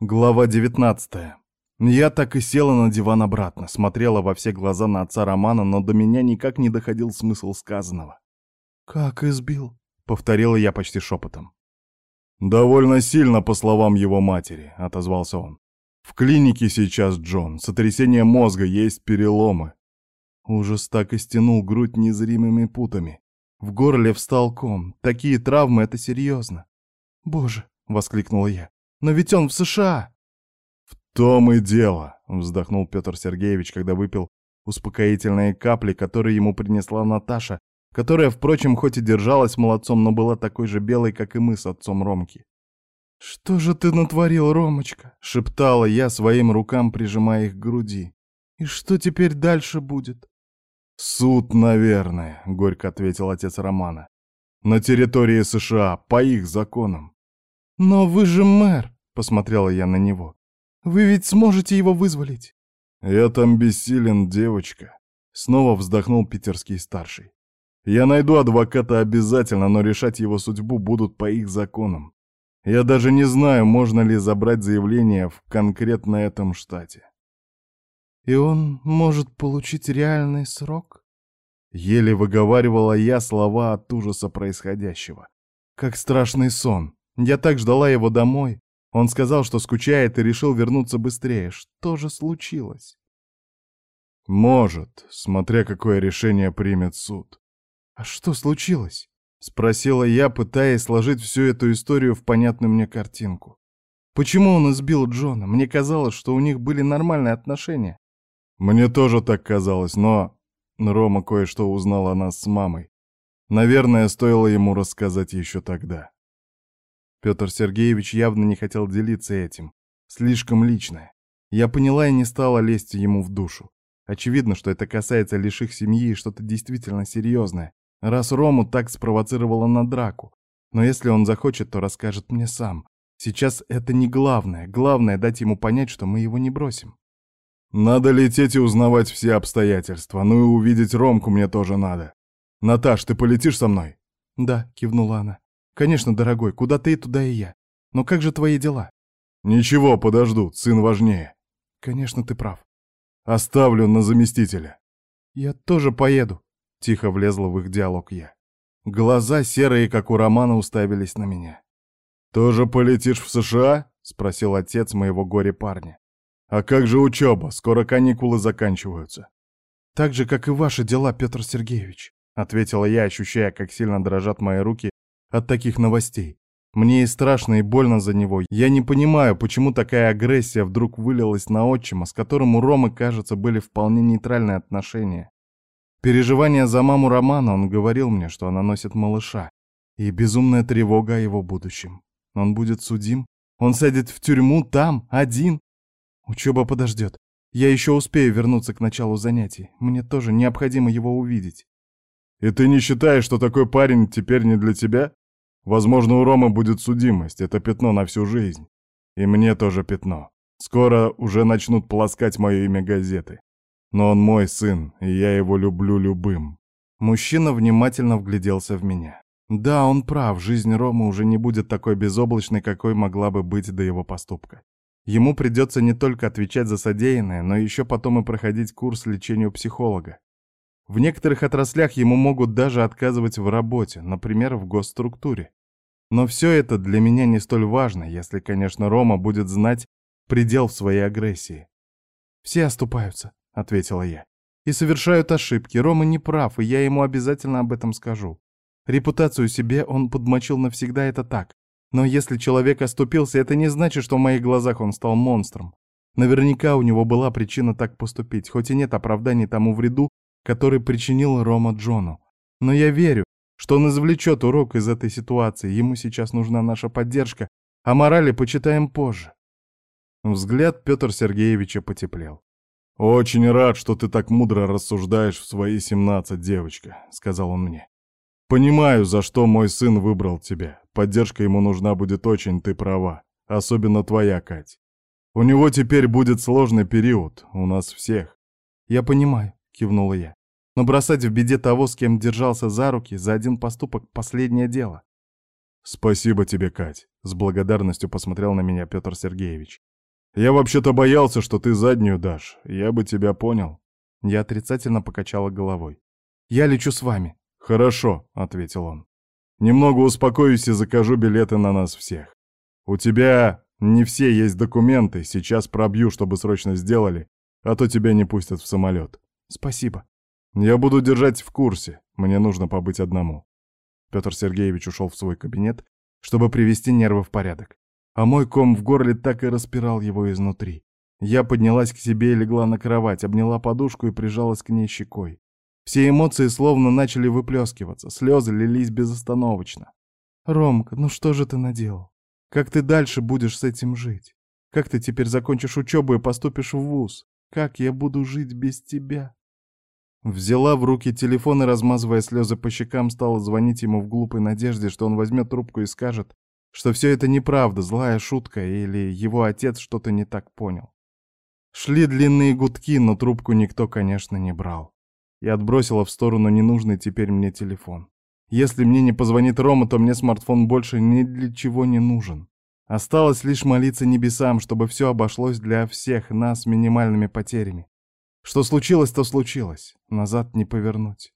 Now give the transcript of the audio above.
Глава 19. Я так и села на диван обратно, смотрела во все глаза на отца Романа, но до меня никак не доходил смысл сказанного. «Как избил?» — повторила я почти шепотом. «Довольно сильно, по словам его матери», — отозвался он. «В клинике сейчас Джон, сотрясение мозга, есть переломы». Ужас так и стянул грудь незримыми путами. В горле встал ком. Такие травмы — это серьезно. «Боже!» — воскликнула я. Но ведь он в США!» «В том и дело!» — вздохнул Петр Сергеевич, когда выпил успокоительные капли, которые ему принесла Наташа, которая, впрочем, хоть и держалась молодцом, но была такой же белой, как и мы с отцом Ромки. «Что же ты натворил, Ромочка?» — шептала я своим рукам, прижимая их к груди. «И что теперь дальше будет?» «Суд, наверное», — горько ответил отец Романа. «На территории США, по их законам. «Но вы же мэр!» — посмотрела я на него. «Вы ведь сможете его вызволить?» «Я там бессилен, девочка», — снова вздохнул питерский старший. «Я найду адвоката обязательно, но решать его судьбу будут по их законам. Я даже не знаю, можно ли забрать заявление в конкретно этом штате». «И он может получить реальный срок?» Еле выговаривала я слова от ужаса происходящего. Как страшный сон. Я так ждала его домой. Он сказал, что скучает и решил вернуться быстрее. Что же случилось? Может, смотря какое решение примет суд. А что случилось? Спросила я, пытаясь сложить всю эту историю в понятную мне картинку. Почему он избил Джона? Мне казалось, что у них были нормальные отношения. Мне тоже так казалось, но... Рома кое-что узнал о нас с мамой. Наверное, стоило ему рассказать еще тогда. Петр Сергеевич явно не хотел делиться этим. Слишком личное. Я поняла и не стала лезть ему в душу. Очевидно, что это касается лишь их семьи и что-то действительно серьезное, раз Рому так спровоцировало на драку. Но если он захочет, то расскажет мне сам. Сейчас это не главное. Главное — дать ему понять, что мы его не бросим. Надо лететь и узнавать все обстоятельства. Ну и увидеть Ромку мне тоже надо. Наташ, ты полетишь со мной? Да, кивнула она. «Конечно, дорогой, куда ты, туда и я. Но как же твои дела?» «Ничего, подождут, сын важнее». «Конечно, ты прав». «Оставлю на заместителя». «Я тоже поеду», — тихо влезла в их диалог я. Глаза серые, как у Романа, уставились на меня. «Тоже полетишь в США?» — спросил отец моего горе-парня. «А как же учеба? Скоро каникулы заканчиваются». «Так же, как и ваши дела, Петр Сергеевич», — ответила я, ощущая, как сильно дрожат мои руки от таких новостей. Мне и страшно, и больно за него. Я не понимаю, почему такая агрессия вдруг вылилась на отчима, с которым у Ромы, кажется, были вполне нейтральные отношения. Переживания за маму Романа, он говорил мне, что она носит малыша. И безумная тревога о его будущем. Он будет судим? Он сядет в тюрьму там, один? Учеба подождет. Я еще успею вернуться к началу занятий. Мне тоже необходимо его увидеть. И ты не считаешь, что такой парень теперь не для тебя? Возможно, у Ромы будет судимость, это пятно на всю жизнь. И мне тоже пятно. Скоро уже начнут полоскать мое имя газеты. Но он мой сын, и я его люблю любым. Мужчина внимательно вгляделся в меня. Да, он прав, жизнь Ромы уже не будет такой безоблачной, какой могла бы быть до его поступка. Ему придется не только отвечать за содеянное, но еще потом и проходить курс лечения у психолога. В некоторых отраслях ему могут даже отказывать в работе, например, в госструктуре. Но все это для меня не столь важно, если, конечно, Рома будет знать предел в своей агрессии. «Все оступаются», — ответила я. «И совершают ошибки. Рома не прав, и я ему обязательно об этом скажу. Репутацию себе он подмочил навсегда, это так. Но если человек оступился, это не значит, что в моих глазах он стал монстром. Наверняка у него была причина так поступить, хоть и нет оправданий тому вреду, который причинил Рома Джону. Но я верю, что он извлечет урок из этой ситуации. Ему сейчас нужна наша поддержка, а морали почитаем позже. Взгляд Петр Сергеевича потеплел. «Очень рад, что ты так мудро рассуждаешь в свои семнадцать, девочка», — сказал он мне. «Понимаю, за что мой сын выбрал тебя. Поддержка ему нужна будет очень, ты права. Особенно твоя, Кать. У него теперь будет сложный период, у нас всех». «Я понимаю», — кивнула я. Но бросать в беде того, с кем держался за руки, за один поступок — последнее дело. «Спасибо тебе, Кать», — с благодарностью посмотрел на меня Петр Сергеевич. «Я вообще-то боялся, что ты заднюю дашь. Я бы тебя понял». Я отрицательно покачала головой. «Я лечу с вами». «Хорошо», — ответил он. «Немного успокоюсь и закажу билеты на нас всех. У тебя не все есть документы, сейчас пробью, чтобы срочно сделали, а то тебя не пустят в самолет». «Спасибо». «Я буду держать в курсе, мне нужно побыть одному». Петр Сергеевич ушел в свой кабинет, чтобы привести нервы в порядок. А мой ком в горле так и распирал его изнутри. Я поднялась к себе и легла на кровать, обняла подушку и прижалась к ней щекой. Все эмоции словно начали выплескиваться, слезы лились безостановочно. «Ромка, ну что же ты наделал? Как ты дальше будешь с этим жить? Как ты теперь закончишь учебу и поступишь в вуз? Как я буду жить без тебя?» Взяла в руки телефон и, размазывая слезы по щекам, стала звонить ему в глупой надежде, что он возьмет трубку и скажет, что все это неправда, злая шутка, или его отец что-то не так понял. Шли длинные гудки, но трубку никто, конечно, не брал. И отбросила в сторону ненужный теперь мне телефон. Если мне не позвонит Рома, то мне смартфон больше ни для чего не нужен. Осталось лишь молиться небесам, чтобы все обошлось для всех нас минимальными потерями. Что случилось, то случилось. Назад не повернуть.